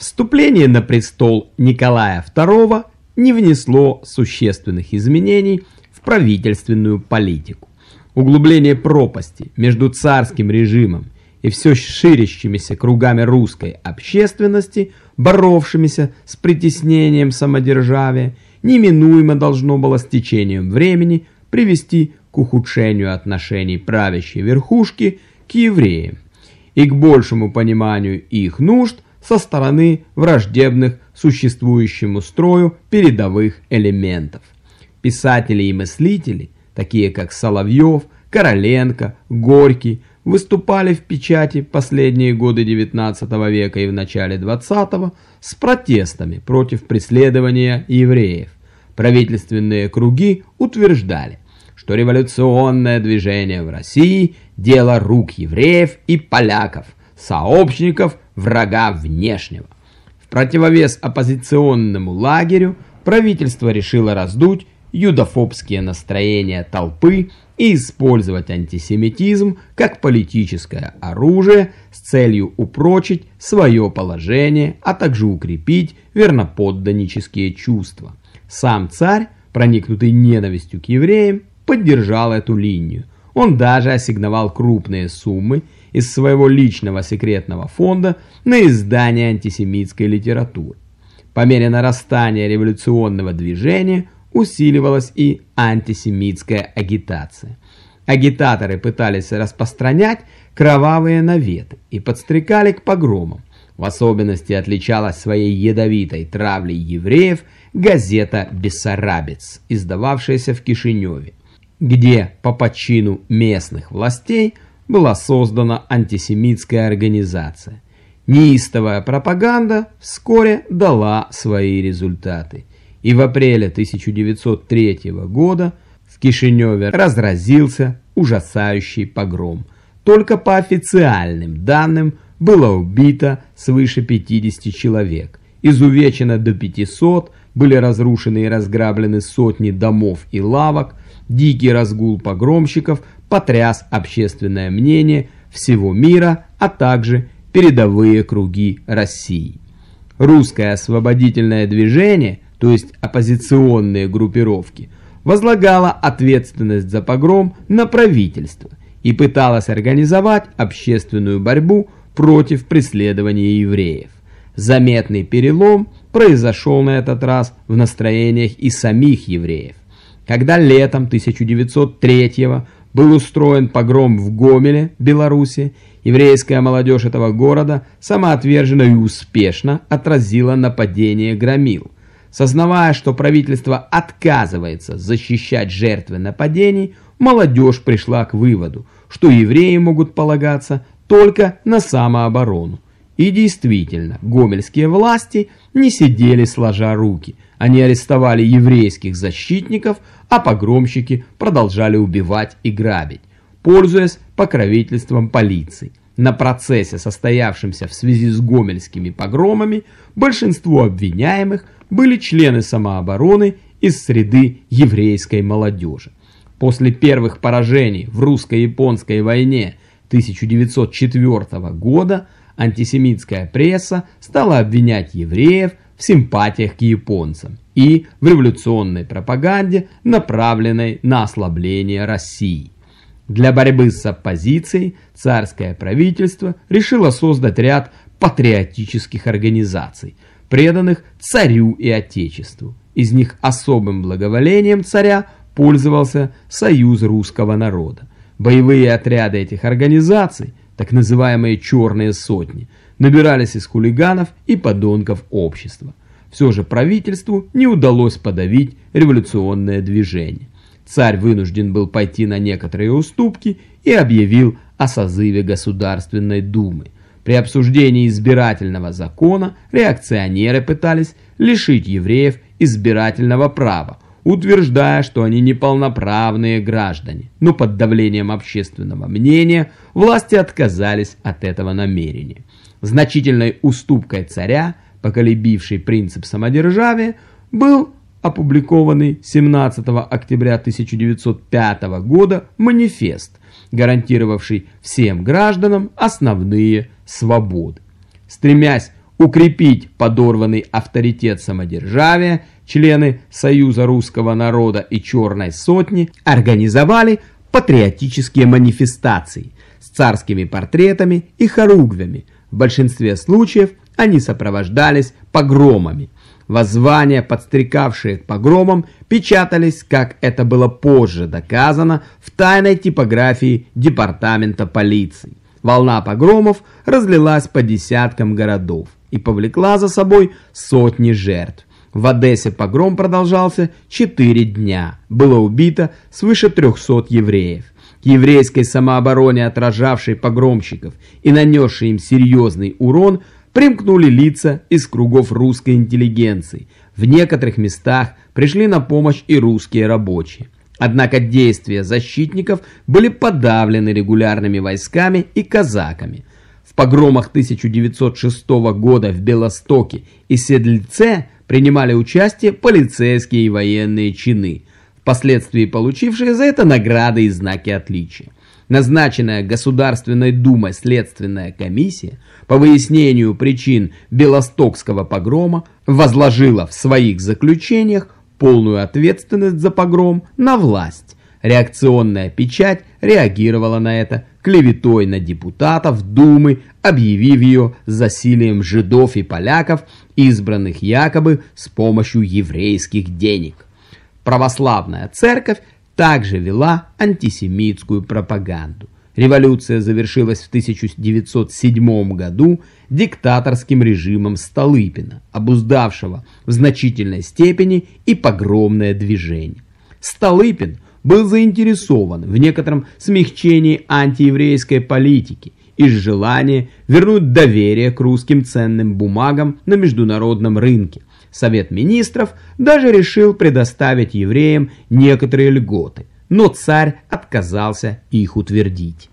Вступление на престол Николая II не внесло существенных изменений в правительственную политику. Углубление пропасти между царским режимом и все ширящимися кругами русской общественности, боровшимися с притеснением самодержавия, неминуемо должно было с течением времени привести к ухудшению отношений правящей верхушки к евреям и к большему пониманию их нужд со стороны враждебных существующему строю передовых элементов. Писатели и мыслители, такие как Соловьев, Короленко, Горький, выступали в печати последние годы XIX века и в начале XX с протестами против преследования евреев. Правительственные круги утверждали, что революционное движение в России – дело рук евреев и поляков, сообщников врага внешнего. В противовес оппозиционному лагерю правительство решило раздуть юдофобские настроения толпы и использовать антисемитизм как политическое оружие с целью упрочить свое положение, а также укрепить верноподданнические чувства. Сам царь, проникнутый ненавистью к евреям, поддержал эту линию. Он даже ассигновал крупные суммы из своего личного секретного фонда на издание антисемитской литературы. По мере нарастания революционного движения усиливалась и антисемитская агитация. Агитаторы пытались распространять кровавые наветы и подстрекали к погромам. В особенности отличалась своей ядовитой травлей евреев газета «Бессарабец», издававшаяся в Кишиневе, где по почину местных властей была создана антисемитская организация. Неистовая пропаганда вскоре дала свои результаты и в апреле 1903 года в Кишиневе разразился ужасающий погром. Только по официальным данным было убито свыше 50 человек, изувечено до 500, были разрушены и разграблены сотни домов и лавок, дикий разгул погромщиков потряс общественное мнение всего мира, а также передовые круги России. Русское освободительное движение – то есть оппозиционные группировки, возлагала ответственность за погром на правительство и пыталась организовать общественную борьбу против преследования евреев. Заметный перелом произошел на этот раз в настроениях и самих евреев. Когда летом 1903 был устроен погром в Гомеле, Беларуси, еврейская молодежь этого города самоотверженно и успешно отразила нападение громил – Сознавая, что правительство отказывается защищать жертвы нападений, молодежь пришла к выводу, что евреи могут полагаться только на самооборону. И действительно, гомельские власти не сидели сложа руки. Они арестовали еврейских защитников, а погромщики продолжали убивать и грабить, пользуясь покровительством полиции. На процессе, состоявшемся в связи с гомельскими погромами, большинство обвиняемых – были члены самообороны из среды еврейской молодежи. После первых поражений в русско-японской войне 1904 года антисемитская пресса стала обвинять евреев в симпатиях к японцам и в революционной пропаганде, направленной на ослабление России. Для борьбы с оппозицией царское правительство решило создать ряд патриотических организаций – преданных царю и отечеству. Из них особым благоволением царя пользовался Союз русского народа. Боевые отряды этих организаций, так называемые «черные сотни», набирались из хулиганов и подонков общества. Все же правительству не удалось подавить революционное движение. Царь вынужден был пойти на некоторые уступки и объявил о созыве Государственной Думы – при обсуждении избирательного закона реакционеры пытались лишить евреев избирательного права, утверждая, что они неполноправные граждане. Но под давлением общественного мнения власти отказались от этого намерения. Значительной уступкой царя, поколебившей принцип самодержавия, был опубликованный 17 октября 1905 года манифест, гарантировавший всем гражданам основные свободы. Стремясь укрепить подорванный авторитет самодержавия, члены Союза русского народа и Черной сотни организовали патриотические манифестации с царскими портретами и хоругвями. В большинстве случаев они сопровождались погромами. Воззвания, подстрекавшие к погромам, печатались, как это было позже доказано, в тайной типографии Департамента полиции. Волна погромов разлилась по десяткам городов и повлекла за собой сотни жертв. В Одессе погром продолжался 4 дня. Было убито свыше 300 евреев. К еврейской самообороне, отражавшей погромщиков и нанесшей им серьезный урон, примкнули лица из кругов русской интеллигенции. В некоторых местах пришли на помощь и русские рабочие. Однако действия защитников были подавлены регулярными войсками и казаками. Погромах 1906 года в Белостоке и Седльце принимали участие полицейские и военные чины, впоследствии получившие за это награды и знаки отличия назначенная Государственной Думой следственная комиссия по выяснению причин Белостокского погрома возложила в своих заключениях полную ответственность за погром на власть. Реакционная печать реагировала на это клеветой на депутатов Думы, объявив ее засилием жидов и поляков, избранных якобы с помощью еврейских денег. Православная церковь также вела антисемитскую пропаганду. Революция завершилась в 1907 году диктаторским режимом Столыпина, обуздавшего в значительной степени и погромное движение. Столыпин был заинтересован в некотором смягчении антиеврейской политики из желания вернуть доверие к русским ценным бумагам на международном рынке, Совет министров даже решил предоставить евреям некоторые льготы, но царь отказался их утвердить.